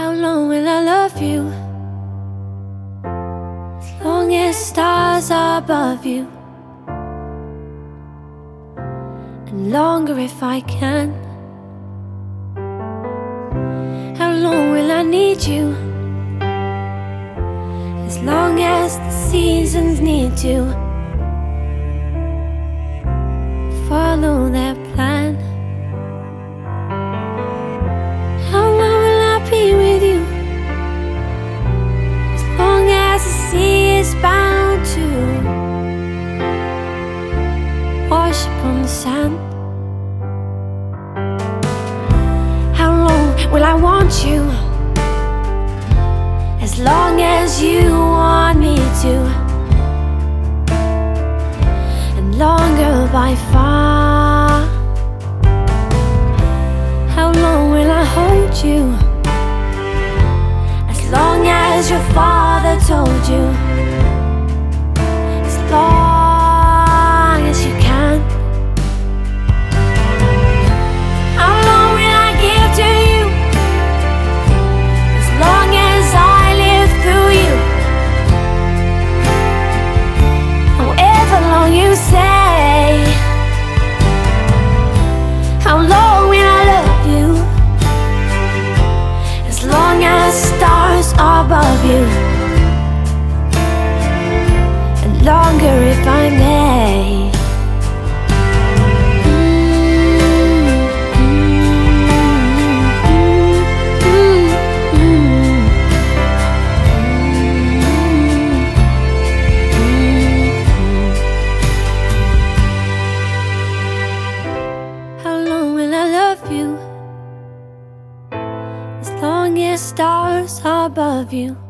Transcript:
How long will I love you? As long as stars are above you. And longer if I can. How long will I need you? As long as the seasons need to wash upon the sand. How long will I want you? As long as you want me to, and longer by far. How long will I hold you? As long as your father told you. Stars above you. And longer if I may. How long will I love you? As long as stars above you.